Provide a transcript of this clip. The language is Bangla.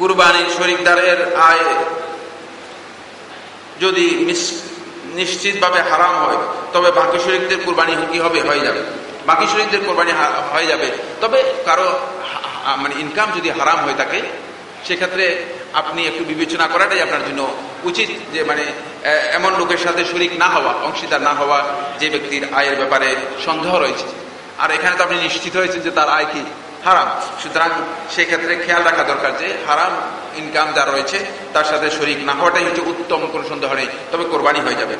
কুরবানির শরিকদারের আয় যদি নিশ্চিতভাবে হারাম হয়, তবে বাকি শরিকদের কুরবানি কি হবে? হয়ে যাবে। বাকি শরিকদের কোরবানি হয়ে যাবে। তবে কারও মানে ইনকাম যদি হারাম হয়ে থাকে, সেক্ষেত্রে আপনি একটু বিবেচনা করাটাই আপনার জন্য উচিত যে মানে এমন লোকের সাথে শরিক না হওয়া, অংশীদার না হওয়া, যে ব্যক্তির আয়ের ব্যাপারে সন্দেহ রয়েছে। আর এখানে তো আপনি নিশ্চিত হয়েছেন যে তার আয় কি? হারাম। সুতরাং সেক্ষেত্রে খেয়াল রাখা দরকার যে হারাম ইনকাম যা রয়েছে, তার সাথে শরিক না হওয়াটাই হচ্ছে উত্তম, কোনো সন্দেহ নেই। তবে কোরবানি হয়ে যাবে।